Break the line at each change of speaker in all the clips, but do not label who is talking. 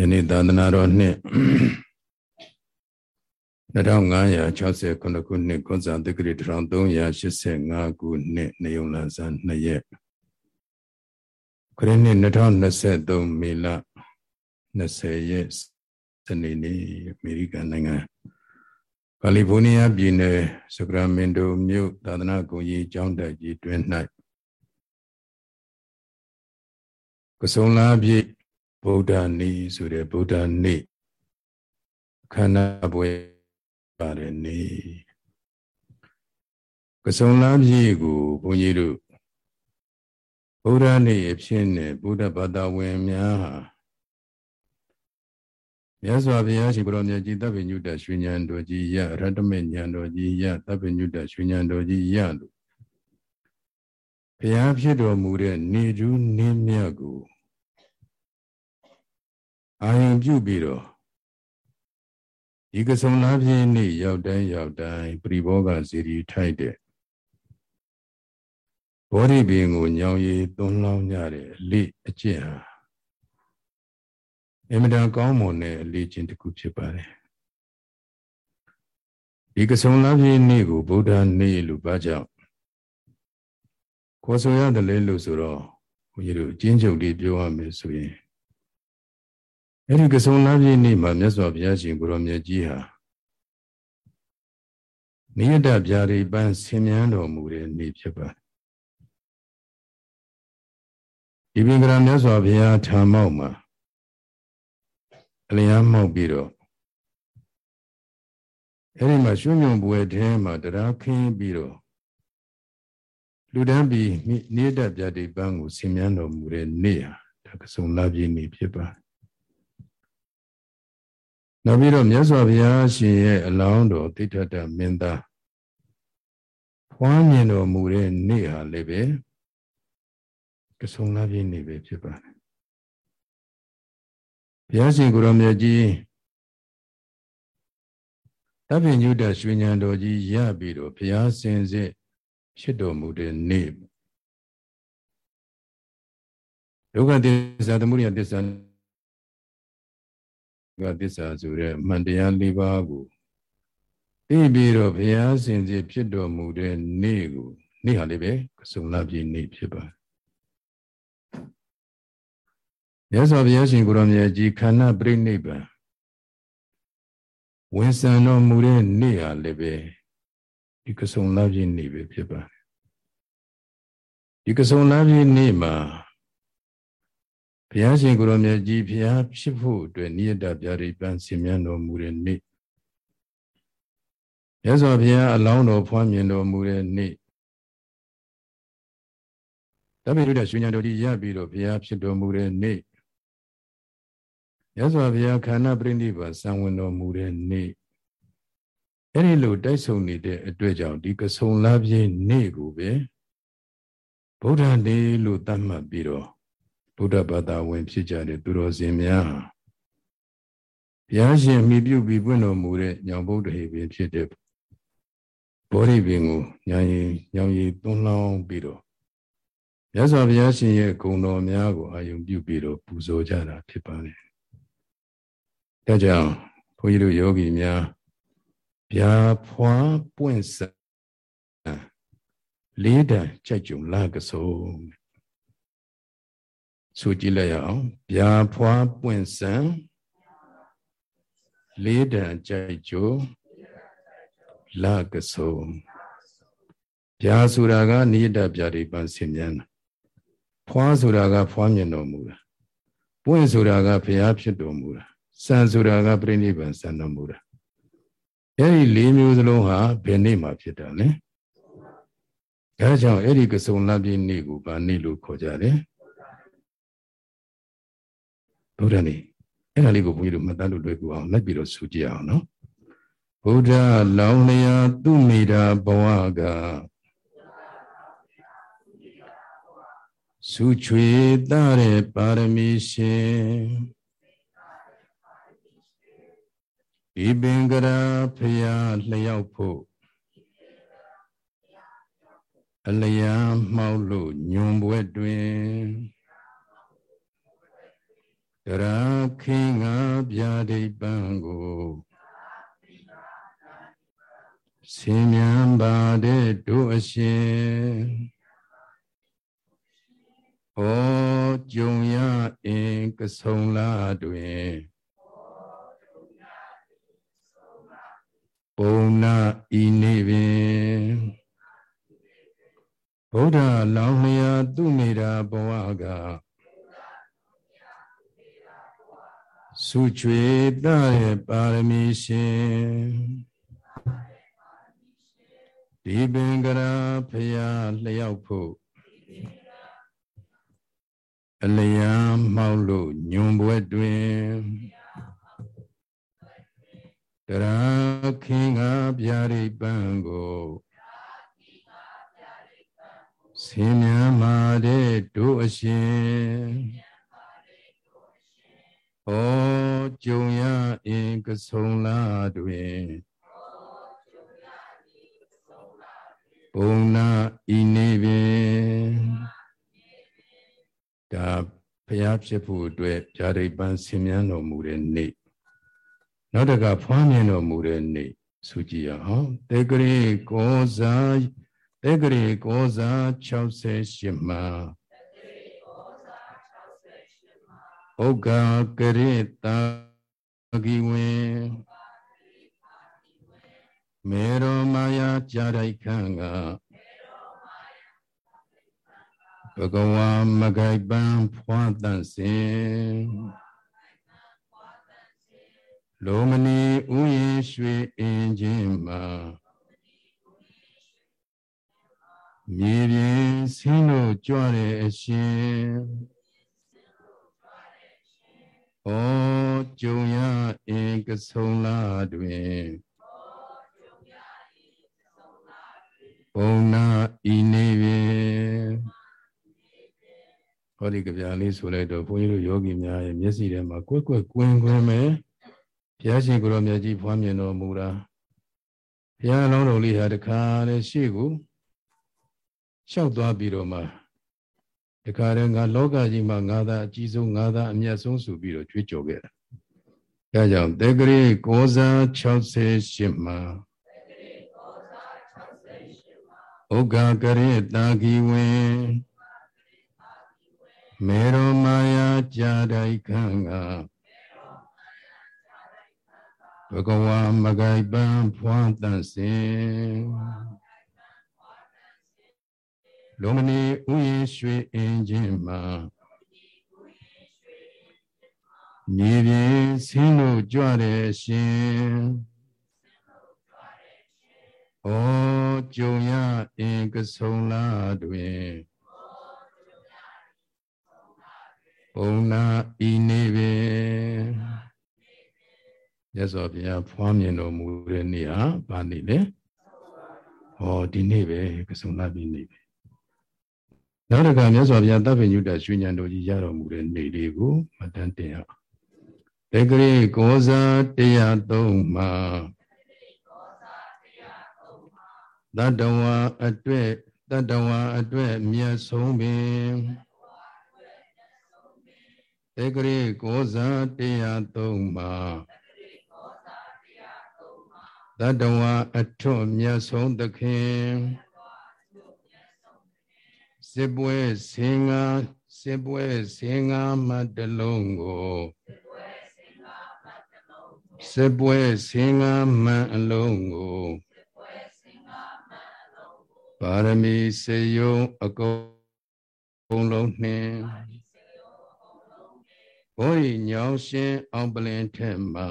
ယနေ့သာသနာတော်နှစ်2569ခုနှစ်ကောဇာတက္ကရီ1385ခုနှစ်နေုံလာဇန်2ရက်ခရစ်နှစ်2023မေလ20ရက်စနေနေ့အမေရိကန်နိုင်ငံကယ်လီဖိုးနီးယားပြည်နယ်စကရာမင်တိုမြို့သာသနာ့ဂုဏ်ကြီးကျောင်းတိုက်ကြီးတွင်၌ကဆုံလာပြည့် ဗုဒ္ဓနေ့ဆိုတဲ့ဗုဒ္ဓနေ့ခန္ဓာပွဲပါတယ်နေ့ကဆုံလမ်းကြီးကိုဘုန်းကြီးတို့ဗုဒ္ဓနေ့အဖြစ်နဲ့ဗုဒ္ဓဘာသာဝင်များဟာမြတ်စွာဘုရားရှင်ဘုရားမြတ်ကြီးတပ်ပညုတရွှေဉဏ်တော်ကြီးရရတ္တမေဉဏ်တော်ကြီးရတပ်ပညုတရွှေဉဏ်တော်ကြီးရလို့ဘုရားဖြစ်တော်မူတဲ့နေထူးနေမြတ်ကို အာယုံပြုပြီးတော့ဒီကဆုံလားပြင်းနေ့ရောက်တိုင်းရောက်တိုင်းပရိဘောဂစီရီထိုက်တဲ့ဘောဓိပင်ကိုညောင်ရည်သွန်းလောင်းကြတဲ့အလေးအကျင့်ဟာအင်မတန်ကောင်းမွန်တဲ့အလေးချင်းတစ်ခုဖြစ်ပါတယ်ဒီကဆုံလားပြင်းနေ့ကိုဗုဒ္ဓနေ့လို့ဘာကြောင့်ခေါ်ဆိုရတယ်လေလို့ဆိုတော့ဘုန်းကြီးတို့အချင်းချုပ်လေးပြောရမယ်ဆိုရင် အဲ့ဒီကဆုံလမ်းပြည်နေ့မှာမြတ်စွာဘုရားရှင်ကိုရောမြတ်ကြီးဟာနိယတဗျာရိပန်းဆင်မြန်းတော်မူတဲ့နေ့ဖြစ်ပါတယ်ဒီပင်ကရာမြတ်စွာဘုရားထာမောက်မှာအလျားမောက်ပြီးတော့အဲ့ဒီမှာရွှွညွန်ပွဲထဲမှာတရားခင်းပြီးတော့လူတန်းပြီးနိယတဗျာရိပန်းကိုဆင်မြန်းတော်မူတဲ့နေ့ဟာဒါကဆုံလမ်းပြည်နေ့ဖြစ်ပါတယ် နောက်ပြီးတော့မြတ်စွာဘုရားရှင်ရဲ့အလောင်းတော်တိဋ္ဌတမင်းသားဖွားမြင်တော်မူတဲ့နေ့ဟာလည်းပဲကဆုံလာပြည့်နေ့ပဲဖြစ်ပါတယ်ဘုရားရှင်ကိုရောမြတ်ကြီးတပည့်ညုတရွှေဉဏ်တော်ကြီးရပြီးတော့ဘုရားစင်စစ်ဖြစ်တော်မူတဲ့နေ့ဒုက္ခသစ္စာသမုဒယသစ္စာ ကသစ္စာဆိုတဲ့မှန်တရား၄ပါးကိုသိပြီးတော့ဘုရားရှင်စီဖြစ်တော်မူတဲ့နေ့ကိုနေ့ဟာလေးပဲကဆုံလပြည့်နေ့ဖြစ်ပါတယ်မြတ်စွာဘုရားရှင်ကိုရောမြတ်ကြီးခန္ဓာပြိဋိဘံဝင်ဆံတော်မူတဲ့နေ့ဟာလည်းပဲဒီကဆုံလပြည့်နေ့ပဲဖြစ်ပါတယ်ဒီကဆုံလပြည့်နေ့မှာ ဘုရားရှင်ကိုရောမြတ်ကြီးဘုရားဖြစ်ဖို့အတွက်နိယတပြရိပန်းဆင်မြန်းတော်မူတဲ့နေ့မြတ်စွာဘုရားအလောင်းတော်ဖွားမြင်တော်မူတဲ့နေ့တပိရုဒ္ဓရွှေဉာဏ်တော်ကြီးရပြီးတော့ဘုရားဖြစ်တော်မူတဲ့နေ့မြတ်စွာဘုရားခန္ဓာပရိနိဗ္ဗာန်ဆံဝင်တော်မူတဲ့နေ့အဲ့ဒီလိုတိုက်ဆုံနေတဲ့အတွက်ကြောင့်ဒီကဆုံလာပြည့်နေ့ကိုပဲဗုဒ္ဓနေ့လို့သတ်မှတ်ပြီးတော့ ဗုဒ္ဓဘာသာဝင် ဖြစ်ကြတဲ့သူတော်စင်များဘုရားရှင်မိပြုပြီးပွင့်တော်မူတဲ့ညောင်ဗုဒ္ဓဟေပင်ဖြစ်တဲ့ဘောဓိပင်ကိုညာရင်ညောင်ရည်သွန်းလောင်းပြီးတော့မြတ်စွာဘုရားရှင်ရဲ့ဂုဏ်တော်များကိုအာယုံပြုပြီးတော့ပူဇော်ကြတာဖြစ်ပါလေ။ဒါကြောင့်ဘုန်းကြီးတို့ယောဂီများဗျာဖွာပွင့်စလေးတန်ကြိုက်ကြုံလာကစိုး ဆိုကြည့်လိုက်ရအောင်ဗျာဖွာပွင့်စံလေးတန်ကြိုက်ကြိုလကဆုံဗျာဆိုတာကနိယတဗျာတွေပန်းဆင်မြန်ဖွာဆိုတာကဖွာမြင်တော်မူတာပွင့်ဆိုတာကဘုရားဖြစ်တော်မူတာစံဆိုတာကပြိဋိဘံစံတော်မူတာအဲ့ဒီ၄မျိုးစလုံးဟာဘယ်နေ့မှာဖြစ်တာလဲဒါကြောင့်အဲ့ဒီကစုံလပြည့်နေ့ကိုဗာနေ့လို့ခေါ်ကြတယ် ဗုဒ္ဓနေအဲ့ဒါလေးကိုဘုန်းကြီးတို့မှတ်သားလို့လွယ်ကူအောင်လိုက်ပြီးတော့ဆိုကြည့်အောင်နော်ဗုဒ္ဓလောင်လျာသူမိတာဘဝကစုချွေတတဲ့ပါရမီရှင်ဒီပင်ကရာဖရာလျောက်ဖို့အလျာမှောက်လို့ညွန်ပွဲတွင် တရာခင်ငါဗျာဒိပံကိုဆင်းမြန်ပါတဲ့တို့အရှင်ဟောကြုံရအင်ကဆုံလာတွင်ပုံနာဤနေပင်ဗုဒ္ဓလောင်လျာသူမိတာဘဝက စုချွေတရဲ့ပါရမီရှင်ဒီပင်ကရာဖရာလျောက်ဖို့အလျံမှောက်လို့ညွန်ပွဲတွင်တရာခင်ကဗျာရိပံကိုဆင်းမြမာတဲ့တို့အရှင် ဟောကြုံရအင်ကဆုံလာတွင်ပုံနာဤနေပင်ဒါဘုရားဖြစ်ဖို့အတွက်ဗျာဒိပံဆင်မြန်းတော်မူတဲ့နေ့နောက်တကဖွားမြင်တော်မူတဲ့နေ့ဆိုကြည့်ရအောင်တေဂရိကောဇာတေဂရိကောဇာ68မှာ ဩဃာကရိတာဂိဝေမေရောမာယာကြာရိုက်ခံကဘဂဝါမဂိုက်ပံဖွာတန်စင်လောမဏီဥယျရွှေအင်းချင်းမှာမြေပြင်ဆင်းလို့ကြွတဲ့အရှင် ဩကြုံရအင်ကဆုံလာတွင်ဘုံနာဤနေပြီဟောဒီကြပြလေးဆိုလိုက်တော့ဘုန်းကြီးတို့ယောဂီများရဲ့မျက်စိထဲမှာကွက်ကွက်ကွင်းကွင်းပဲဘုရားရှင်ကိုရောမြတ်ကြီးဖွားမြင်တော်မူတာဘုရားအလောင်းတော်လေးဟာတခါလေရှေ့ကိုလျှောက်သွားပြီးတော့မှ တခါတည်းငါလောကကြီးမှာငါသာအကြီးဆုံးငါသာအမြတ်ဆုံးဆိုပြီးတော့ကြွေးကြော်ခဲ့တာဒါကြောင့်တေဂရိကောဇာ68မှာဥက္ကာကရေတာဂီဝေမေရောမာယာကြာဒိုက်ခံကဘဂဝါမဂိုက်ပံဖွာတန်စင် လုံမနီဥယျရွှေအင်းချင်းမှာမြေပြင်ဆင်းလို့ကြွတဲ့ရှင်ဩကြုံရအင်ကဆုံလာတွင်ဘုံနာဤနေပေရသော်ဘုရားဖွားမြင်တော်မူတဲ့နေ့ဟာဗာနေ့လေဟောဒီနေ့ပဲကဆုံလာပြီနေ့ပဲ နောက်တစ်ခါမြတ်စွာဘုရားတပ်ပင်ညုတရွှေဉဏ်တော်ကြီးရတော်မူတဲ့နေ့လေးကိုမတန်းတင်အောင်တေဂရိကောဇာ103မှာတတဝါအတွက်တတဝါအတွက်မြတ်ဆုံးပင်တေဂရိကောဇာ103မှာတတဝါအထွတ်မြတ်ဆုံးသခင် စစ်ပွဲစင်္ဂါစစ်ပွဲစင်္ဂါမတလုံးကိုစစ်ပွဲစင်္ဂါမန်အလုံးကိုပါရမီစေယုံအကုန်လုံးနှင့်ဘောရီညောင်ရှင်အောင်ပလင်ထက်မှာ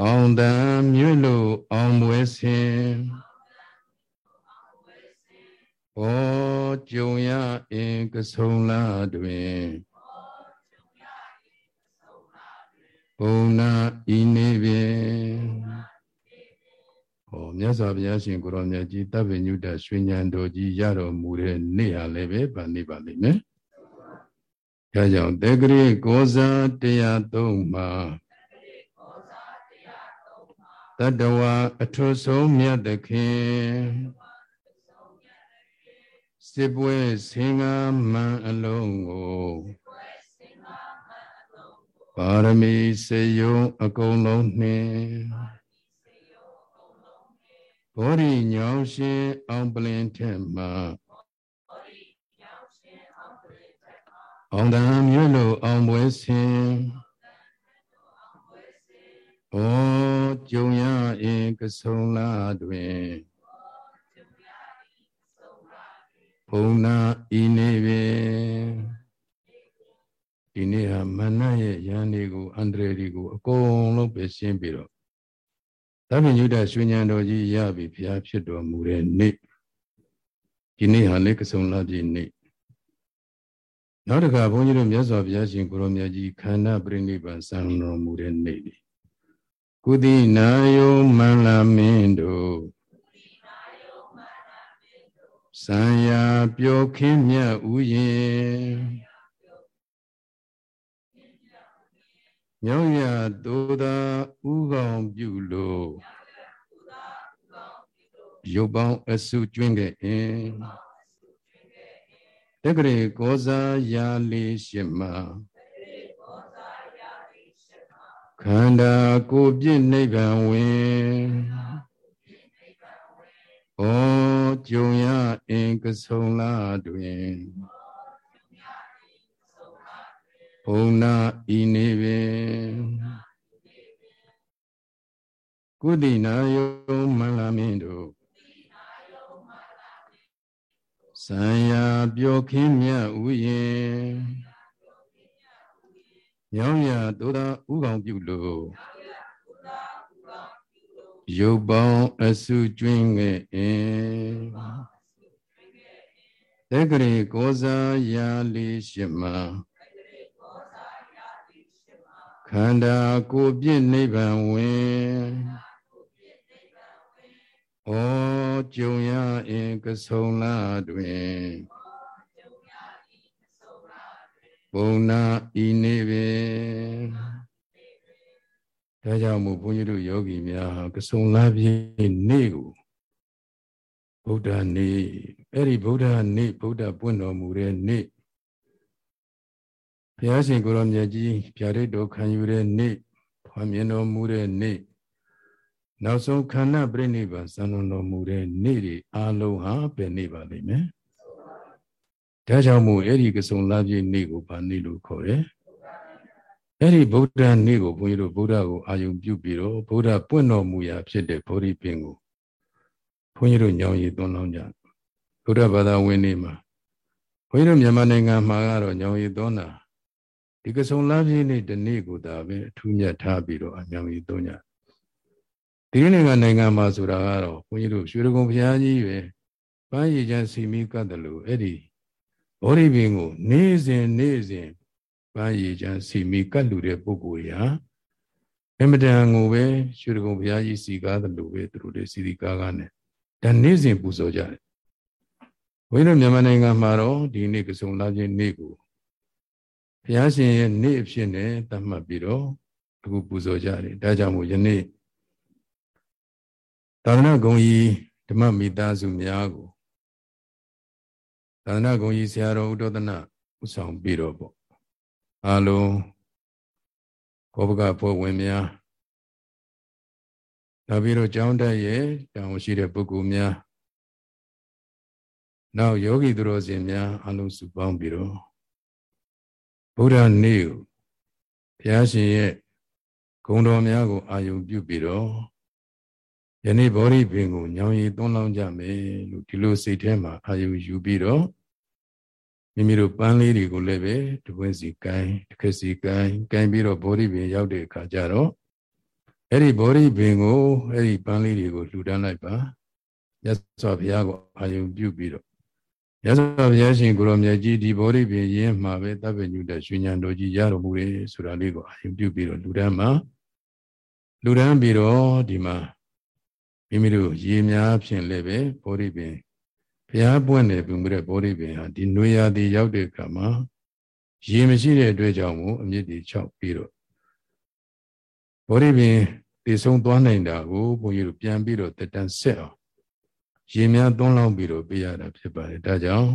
အောင်တန်မြွလို့အောင်ပွဲစင် ဘောကြုံရအင်ကဆုံလာတွင်ဘုံနာဤနေပင်ဟောမြတ်စွာဘုရားရှင်ကိုရောမြတ်ကြီးတပ်ပညုတရွှေဉဏ်တော်ကြီးရတော်မူတဲ့နေ့ဟာလည်းပဲဗာနေပါလိမ့်မယ်။ဒါကြောင့်တေဂရိကောဇာ103မှာတတဝါအထွတ်ဆုံးမြတ်သခင် စစ်ပွဲဆင်္ကာမန်အလုံးကိုပါရမီစေယုံအကုန်လုံးနှင့်ဘောရိညောင်ရှင်အောင်ပလင်ထက်မှအောင်တန်မြို့လိုအောင်ပွဲဆင်ဩကြုံရအင်ကဆုံလာတွင် ဘုံနာဤနေပင်ဒီနေ့ဟာမနရဲ့ယန္ဒီကိုအန္တရာယ်တွေကိုအကုန်လုံးပဲရှင်းပြီးတော့သဗ္ဗညုတရွှေဉဏ်တော်ကြီးရပြီဘုရားဖြစ်တော်မူတဲ့နေ့ဒီနေ့ဟာလေကဆုံလာပြီနေ့နောက်တစ်ခါဘုန်းကြီးတို့မြတ်စွာဘုရားရှင်ကိုရောမြတ်ကြီးခန္ဓာပြိဋိဘံစံတော်မူတဲ့နေ့ပြီကုသီနာယောမန္လာမင်းတို့ စံယာပျော်ခင်းမြတ်ဥယျင်မြောက်ရသို့သာဥကောင်ပြုလို့ရုပ်ပေါင်းအစုကျွင်းခဲ့အင်းတက္ကရေကောဇာယာလေးရှိမခန္ဓာကိုယ်ပြည့်နိဗ္ဗာန်ဝင်ဩကြုံရ အင်ကဆုံလာတွင်ဘုံနာဤနေပင်ကုသိနာယောမန္လာမင်းတို့ဆံရပျော်ခင်းမြတ်ဥယျင်မြောင်းရသို့သာဥကောင်ပြုလို့ရုပ်ပေါင်းအစုကျွင်းခဲ့အင်း တက္ကရေကောဇာယာလေးရှိမခန္ဓာကိုယ်ပြည့်နိဗ္ဗာန်ဝင်ဩကြုံရအင်ကဆုံလာတွင်ဘုံနာဤနေပင်ဒါကြောင့်မို့ဘုန်းကြီးတို့ယောဂီများဟာကဆုံလာပြည့်နေ့ကို ဗုဒ္ဓနေ့အဲ့ဒီဗုဒ္ဓနေ့ဗုဒ္ဓပွင့်တော်မူတဲ့နေ့ဘုရားရှင်ကိုရောမြတ်ကြီးဗျာဒိတ်တော်ခံယူတဲ့နေ့ဖွာမြင်တော်မူတဲ့နေ့နောက်ဆုံးခန္ဓာပြိဋိဘံစံတော်မူတဲ့နေ့တွေအလုံးဟာပဲနေပါလိမ့်မယ်ဒါကြောင့်မို့အဲ့ဒီကစုံလာပြည့်နေ့ကိုဗာနေ့လို့ခေါ်တယ်အဲ့ဒီဗုဒ္ဓနေ့ကိုဘုန်းကြီးတို့ဗုဒ္ဓကိုအာယုံပြုပြီးတော့ဗုဒ္ဓပွင့်တော်မူရာဖြစ်တဲ့ဗောဓိပင်ကို ဘုန်းကြီးတို့ညောင်ရည်သွန်းလောင်းကြဗုဒ္ဓဘာသာဝင်နေမှာဘုန်းကြီးတို့မြန်မာနိုင်ငံမှာကတော့ညောင်ရည်သွန်းတာဒီကစုံလာပြည့်နေ့တနေ့ကိုသာပဲအထူးမြတ်ထားပြီးတော့အညောင်ရည်သွန်းကြဒီနိုင်ငံနိုင်ငံမှာဆိုတာကတော့ဘုန်းကြီးတို့ရွှေရကုံဘုရားကြီးပဲပန်းရည်ချမ်းစီမီကတ်တယ်လို့အဲ့ဒီဘောဓိပင်ကို နေ့စဉ်နေ့စဉ်ပန်းရည်ချမ်းစီမီကတ်လူတဲ့ပုဂ္ဂိုလ်ရာအမတန်ကိုပဲရွှေရကုံဘုရားကြီးစီကားတယ်လို့ပဲသူတို့တွေစီစီကားကားနဲ့ ဒါနေ့စဉ်ပူဇော်ကြတယ်ဘုန်းကြီးတို့မြန်မာနိုင်ငံမှာတော့ဒီနေ့ကစုံလာခြင်းနေ့ကိုဘုရားရှင်ရဲ့နေ့အဖြစ်နဲ့သတ်မှတ်ပြီးတော့အခုပူဇော်ကြတယ်ဒါကြောင့်မို့ယနေ့သာသနာဂုံကြီးဓမ္မမိသားစုများကိုသာသနာဂုံကြီးဆရာတော်ဥဒ္ဒနာဥဆောင်ပြီးတော့ပေါ့အလုံးဘောပကဖွဲ့ဝင်များ နောက်ပြီးတော့ကျောင်းတက်ရဲ့တောင်းရှိတဲ့ပုဂ္ဂိုလ်များနောက်ယောဂီသူတော်စင်များအလုံးစုပေါင်းပြီးတော့ဗုဒ္ဓနေ့ကိုဘုရားရှင်ရဲ့ဂုဏ်တော်များကိုအာယုံပြုပြီးတော့ယနေ့ဗောဓိပင်ကိုညောင်ရည်သွန်းလောင်းကြမယ်လို့ဒီလိုစိတ်ထဲမှာအာယုယူပြီးတော့မိမိတို့ပန်းလေးတွေကိုလည်းပဲတပွင့်စီကိုင်းတစ်ခက်စီကိုင်းကိုင်းပြီးတော့ဗောဓိပင်ရောက်တဲ့အခါကျတော့ အဲ့ဒီဗောဓိပင်ကိုအဲ့ဒီပန်းလေးတွေကိုလှူဒန်းလိုက်ပါရသော်ဘုရားကိုအာယုပြုပြီးတော့ရသော်ဘုရားရှင်ကိုရောမြတ်ကြီးဒီဗောဓိပင်ရင်းမှာပဲတပ်ပညုတဲ့ရွှေဉဏ်တော်ကြီးရတော်မူတယ်ဆိုတာလေးကိုအာယုပြုပြီးတော့လှူဒန်းမှာလှူဒန်းပြီးတော့ဒီမှာမိမိတို့ရေများဖြင့်လည်းပဲဘောဓိပင်ဘုရားပွင့်နေပြီမှုတဲ့ဘောဓိပင်ဟာဒီနွေရာသီရောက်တဲ့အခါမှာရေမရှိတဲ့အတွက်ကြောင့်မို့အမြင့်တွေ၆ပြီးတော့ ဘောဓိပင်တည်ဆုံးသွားနိုင်တာကိုဘုန်းကြီးတို့ပြန်ပြီးတော့တက်တန်းဆက်အောင်ရေများသွန်းလောင်းပြီးတော့ပေးရတာဖြစ်ပါတယ်ဒါကြောင့်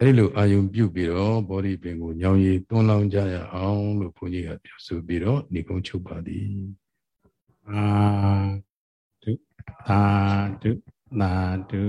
အဲ့လိုအာယုံပြုတ်ပြီးတော့ဘောဓိပင်ကိုညောင်ရည်သွန်းလောင်းကြရအောင်လို့ဘုန်းကြီးကပြောဆိုပြီးတော့ဏိကုံချုပ်ပါသည်
အာဒုသာဒုသာဒု